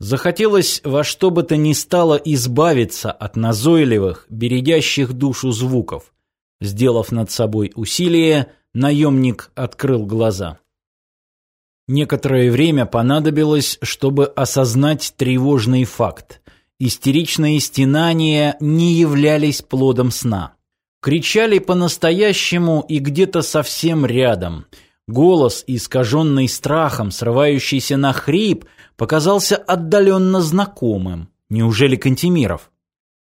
Захотелось во что бы то ни стало избавиться от назойливых, бередящих душу звуков. Сделав над собой усилие, наемник открыл глаза. Некоторое время понадобилось, чтобы осознать тревожный факт. Истеричные стенания не являлись плодом сна. Кричали по-настоящему и где-то совсем рядом. Голос, искаженный страхом, срывающийся на хрип, показался отдаленно знакомым. Неужели Кантемиров?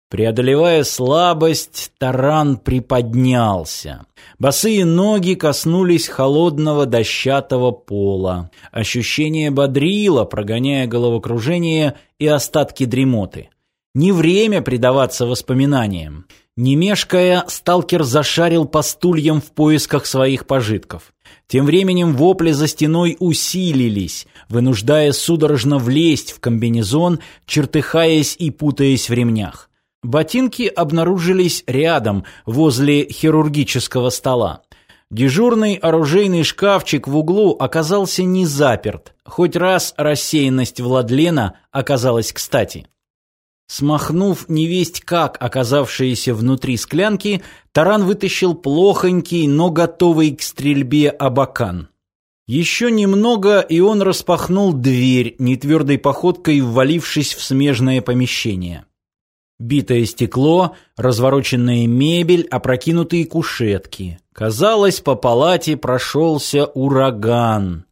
Преодолевая слабость, таран приподнялся. Босые ноги коснулись холодного дощатого пола. Ощущение бодрило, прогоняя головокружение и остатки дремоты. Не время предаваться воспоминаниям. Не мешкая, сталкер зашарил по стульям в поисках своих пожитков. Тем временем вопли за стеной усилились, вынуждая судорожно влезть в комбинезон, чертыхаясь и путаясь в ремнях. Ботинки обнаружились рядом, возле хирургического стола. Дежурный оружейный шкафчик в углу оказался не заперт, хоть раз рассеянность Владлена оказалась кстати. Смахнув невесть как оказавшиеся внутри склянки, Таран вытащил плохонький, но готовый к стрельбе абакан. Еще немного, и он распахнул дверь, нетвердой походкой ввалившись в смежное помещение. Битое стекло, развороченная мебель, опрокинутые кушетки. Казалось, по палате прошелся ураган.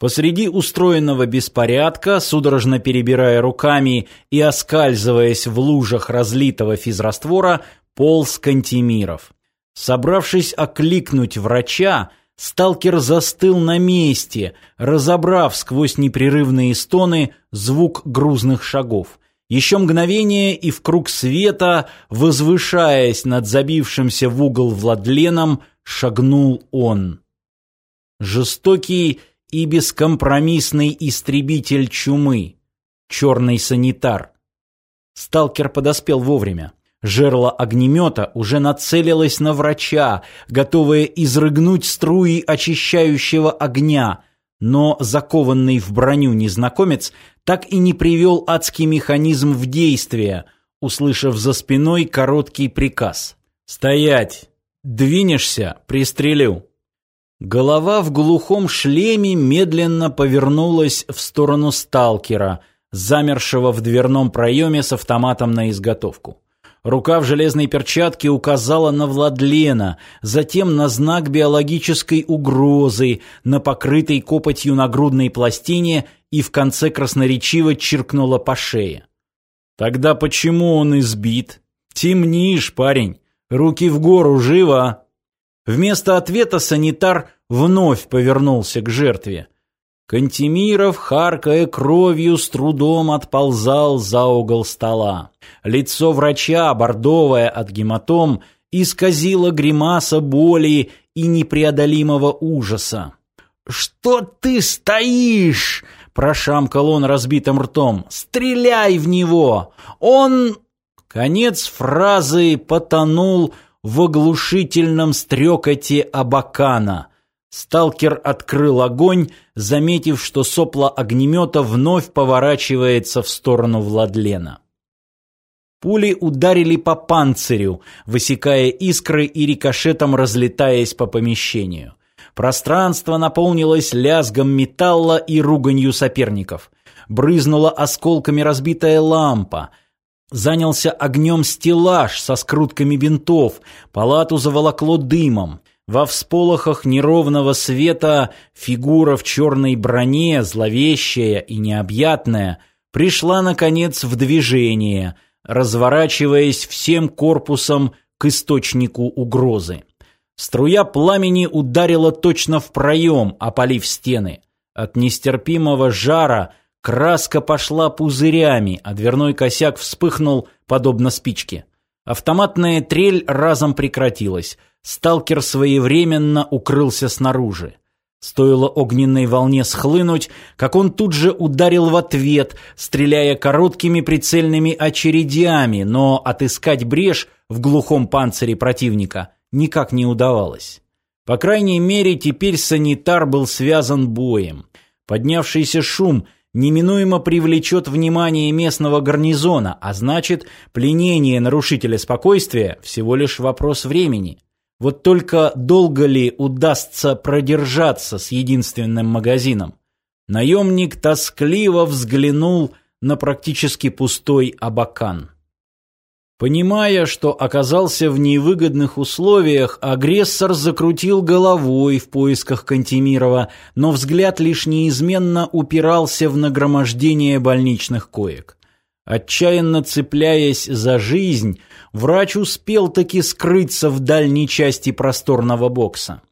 Посреди устроенного беспорядка, судорожно перебирая руками и оскальзываясь в лужах разлитого физраствора, полз Кантемиров. Собравшись окликнуть врача, сталкер застыл на месте, разобрав сквозь непрерывные стоны звук грузных шагов. Еще мгновение, и в круг света, возвышаясь над забившимся в угол Владленом, шагнул он. Жестокий и бескомпромиссный истребитель чумы, черный санитар. Сталкер подоспел вовремя. Жерло огнемета уже нацелилось на врача, готовое изрыгнуть струи очищающего огня, но закованный в броню незнакомец так и не привел адский механизм в действие, услышав за спиной короткий приказ. «Стоять! Двинешься — пристрелю!» Голова в глухом шлеме медленно повернулась в сторону сталкера, замершего в дверном проеме с автоматом на изготовку. Рука в железной перчатке указала на Владлена, затем на знак биологической угрозы, на покрытой копотью нагрудной пластине и в конце красноречиво чиркнула по шее. «Тогда почему он избит? Темнишь, парень. Руки в гору, живо!» Вместо ответа санитар вновь повернулся к жертве. Кантемиров, харкая кровью, с трудом отползал за угол стола. Лицо врача, бордовое от гематом, исказило гримаса боли и непреодолимого ужаса. «Что ты стоишь?» – прошамкал он разбитым ртом. «Стреляй в него! Он...» Конец фразы потонул в оглушительном стрекоте абакана – Сталкер открыл огонь, заметив, что сопло огнемета вновь поворачивается в сторону Владлена. Пули ударили по панцирю, высекая искры и рикошетом разлетаясь по помещению. Пространство наполнилось лязгом металла и руганью соперников. Брызнула осколками разбитая лампа. Занялся огнем стеллаж со скрутками бинтов, палату заволокло дымом. Во всполохах неровного света фигура в черной броне, зловещая и необъятная, пришла, наконец, в движение, разворачиваясь всем корпусом к источнику угрозы. Струя пламени ударила точно в проем, опалив стены. От нестерпимого жара краска пошла пузырями, а дверной косяк вспыхнул, подобно спичке. Автоматная трель разом прекратилась — Сталкер своевременно укрылся снаружи. Стоило огненной волне схлынуть, как он тут же ударил в ответ, стреляя короткими прицельными очередями, но отыскать брешь в глухом панцире противника никак не удавалось. По крайней мере, теперь санитар был связан боем. Поднявшийся шум неминуемо привлечет внимание местного гарнизона, а значит, пленение нарушителя спокойствия всего лишь вопрос времени. Вот только долго ли удастся продержаться с единственным магазином? Наемник тоскливо взглянул на практически пустой абакан. Понимая, что оказался в невыгодных условиях, агрессор закрутил головой в поисках Кантемирова, но взгляд лишь неизменно упирался в нагромождение больничных коек. Отчаянно цепляясь за жизнь, врач успел таки скрыться в дальней части просторного бокса.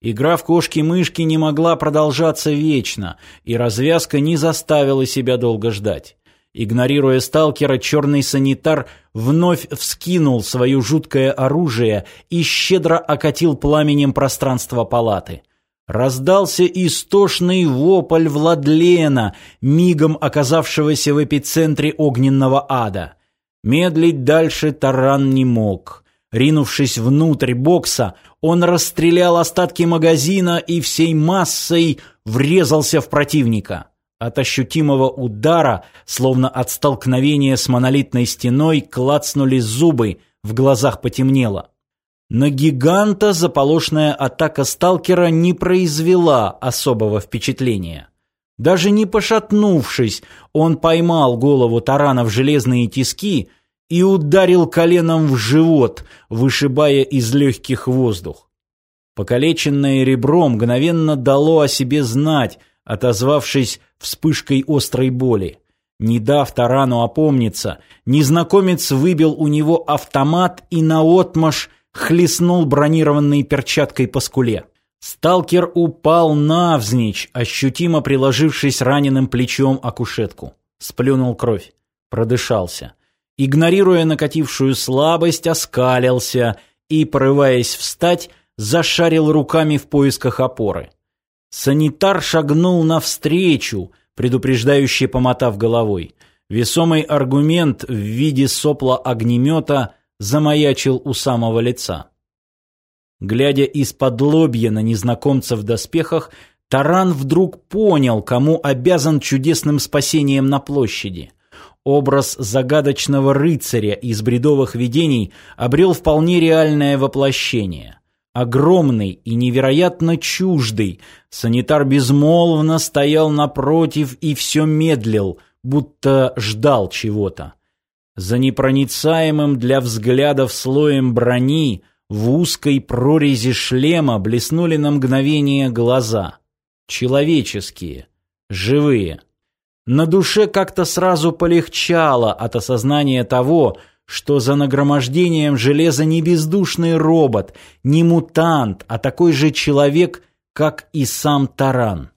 Игра в кошки-мышки не могла продолжаться вечно, и развязка не заставила себя долго ждать. Игнорируя сталкера, черный санитар вновь вскинул свое жуткое оружие и щедро окатил пламенем пространство палаты. Раздался истошный вопль Владлена, мигом оказавшегося в эпицентре огненного ада. Медлить дальше таран не мог. Ринувшись внутрь бокса, он расстрелял остатки магазина и всей массой врезался в противника. От ощутимого удара, словно от столкновения с монолитной стеной, клацнули зубы, в глазах потемнело. На гиганта заполошная атака сталкера не произвела особого впечатления. Даже не пошатнувшись, он поймал голову тарана в железные тиски и ударил коленом в живот, вышибая из легких воздух. Покалеченное ребро мгновенно дало о себе знать, отозвавшись вспышкой острой боли. Не дав тарану опомниться, незнакомец выбил у него автомат и наотмашь хлестнул бронированной перчаткой по скуле. Сталкер упал навзничь, ощутимо приложившись раненым плечом о кушетку. Сплюнул кровь. Продышался. Игнорируя накатившую слабость, оскалился и, порываясь встать, зашарил руками в поисках опоры. Санитар шагнул навстречу, предупреждающе помотав головой. Весомый аргумент в виде сопла огнемета замаячил у самого лица. Глядя из-под лобья на незнакомца в доспехах, Таран вдруг понял, кому обязан чудесным спасением на площади. Образ загадочного рыцаря из бредовых видений обрел вполне реальное воплощение. Огромный и невероятно чуждый, санитар безмолвно стоял напротив и все медлил, будто ждал чего-то. За непроницаемым для взглядов слоем брони в узкой прорези шлема блеснули на мгновение глаза. Человеческие, живые. На душе как-то сразу полегчало от осознания того, что за нагромождением железа не бездушный робот, не мутант, а такой же человек, как и сам Таран.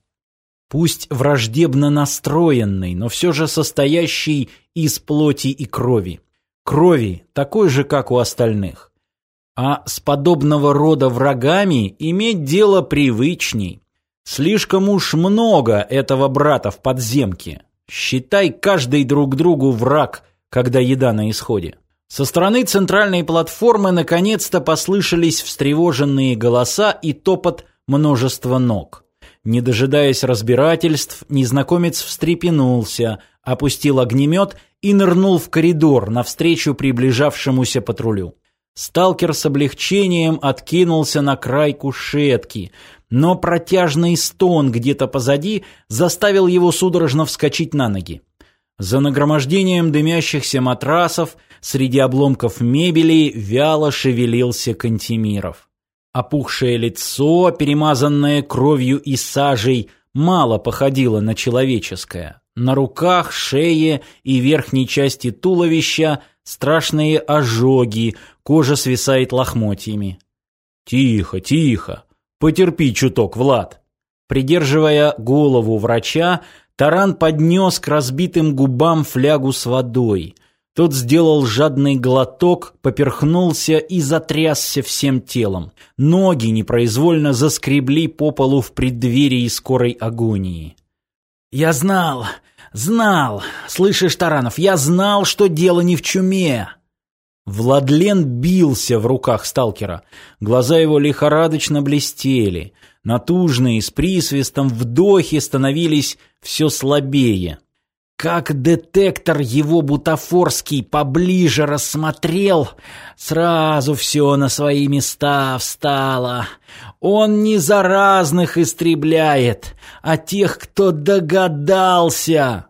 Пусть враждебно настроенный, но все же состоящий из плоти и крови. Крови, такой же, как у остальных. А с подобного рода врагами иметь дело привычней. Слишком уж много этого брата в подземке. Считай каждый друг другу враг, когда еда на исходе. Со стороны центральной платформы наконец-то послышались встревоженные голоса и топот множества ног. Не дожидаясь разбирательств, незнакомец встрепенулся, опустил огнемет и нырнул в коридор навстречу приближавшемуся патрулю. Сталкер с облегчением откинулся на край кушетки, но протяжный стон где-то позади заставил его судорожно вскочить на ноги. За нагромождением дымящихся матрасов среди обломков мебели вяло шевелился Кантемиров. Опухшее лицо, перемазанное кровью и сажей, мало походило на человеческое. На руках, шее и верхней части туловища страшные ожоги, кожа свисает лохмотьями. «Тихо, тихо! Потерпи чуток, Влад!» Придерживая голову врача, Таран поднес к разбитым губам флягу с водой. Тот сделал жадный глоток, поперхнулся и затрясся всем телом. Ноги непроизвольно заскребли по полу в преддверии скорой агонии. «Я знал, знал! Слышишь, Таранов, я знал, что дело не в чуме!» Владлен бился в руках сталкера. Глаза его лихорадочно блестели. Натужные, с присвистом, вдохи становились все слабее. Как детектор его бутафорский поближе рассмотрел, сразу все на свои места встало. Он не заразных истребляет, а тех, кто догадался.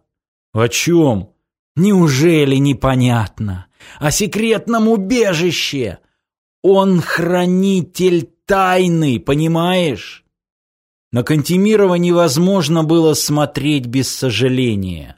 О чем? Неужели непонятно? О секретном убежище. Он хранитель тайны, понимаешь? На Кантемирова невозможно было смотреть без сожаления.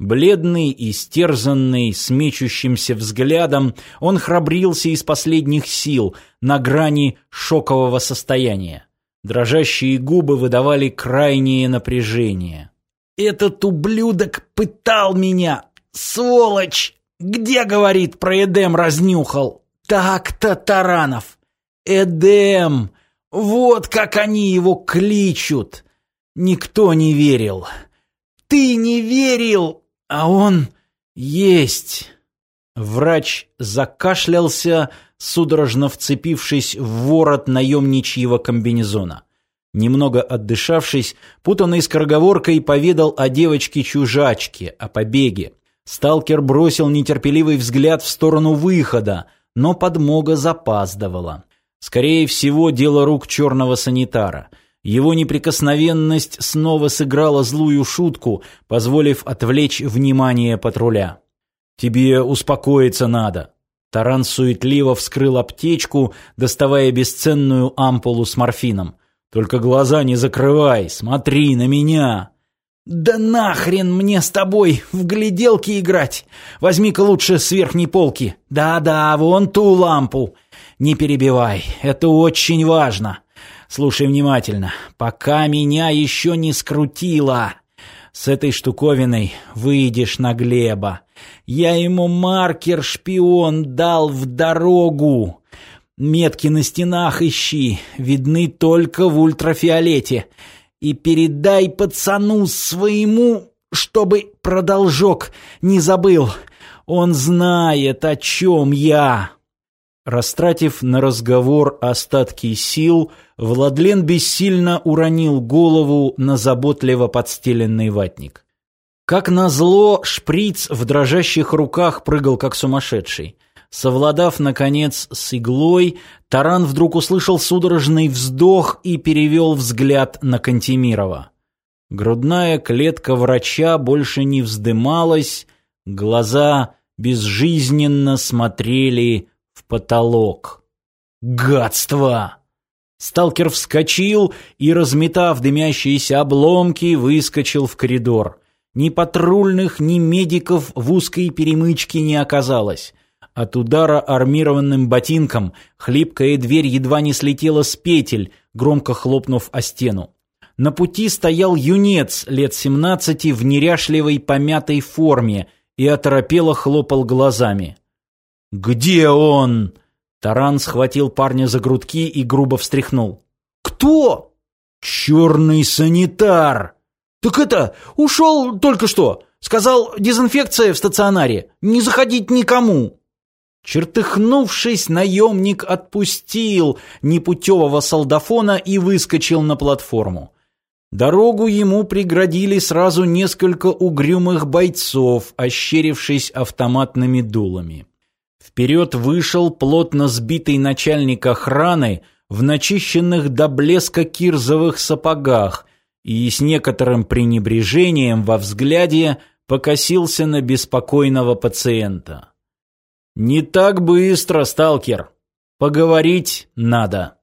Бледный и стерзанный, с мечущимся взглядом, он храбрился из последних сил, на грани шокового состояния. Дрожащие губы выдавали крайнее напряжение. «Этот ублюдок пытал меня! Сволочь! Где, говорит, про Эдем разнюхал? Так-то, Таранов! Эдем! Вот как они его кличут! Никто не верил!» «Ты не верил!» А он есть. Врач закашлялся, судорожно вцепившись в ворот наемничьего комбинезона. Немного отдышавшись, путанной скороговоркой поведал о девочке-чужачке, о побеге. Сталкер бросил нетерпеливый взгляд в сторону выхода, но подмога запаздывала. Скорее всего, дело рук черного санитара — его неприкосновенность снова сыграла злую шутку, позволив отвлечь внимание патруля. «Тебе успокоиться надо». Таран суетливо вскрыл аптечку, доставая бесценную ампулу с морфином. «Только глаза не закрывай, смотри на меня!» «Да нахрен мне с тобой в гляделки играть! Возьми-ка лучше с верхней полки. Да-да, вон ту лампу. Не перебивай, это очень важно. Слушай внимательно. Пока меня еще не скрутило. С этой штуковиной выйдешь на Глеба. Я ему маркер-шпион дал в дорогу. Метки на стенах ищи, видны только в ультрафиолете. И передай пацану своему, чтобы продолжок не забыл. Он знает, о чем я. Растратив на разговор остатки сил, Владлен бессильно уронил голову на заботливо подстеленный ватник. Как назло, шприц в дрожащих руках прыгал как сумасшедший. Совладав, наконец, с иглой, Таран вдруг услышал судорожный вздох и перевел взгляд на Кантемирова. Грудная клетка врача больше не вздымалась, глаза безжизненно смотрели потолок. Гадство! Сталкер вскочил и, разметав дымящиеся обломки, выскочил в коридор. Ни патрульных, ни медиков в узкой перемычке не оказалось. От удара армированным ботинком хлипкая дверь едва не слетела с петель, громко хлопнув о стену. На пути стоял юнец лет семнадцати в неряшливой помятой форме и оторопело хлопал глазами. «Где он?» Таран схватил парня за грудки и грубо встряхнул. «Кто?» «Черный санитар!» «Так это, ушел только что. Сказал, дезинфекция в стационаре. Не заходить никому». Чертыхнувшись, наемник отпустил непутевого солдафона и выскочил на платформу. Дорогу ему преградили сразу несколько угрюмых бойцов, ощерившись автоматными дулами. Вперед вышел плотно сбитый начальник охраны в начищенных до блеска кирзовых сапогах и с некоторым пренебрежением во взгляде покосился на беспокойного пациента. «Не так быстро, сталкер. Поговорить надо».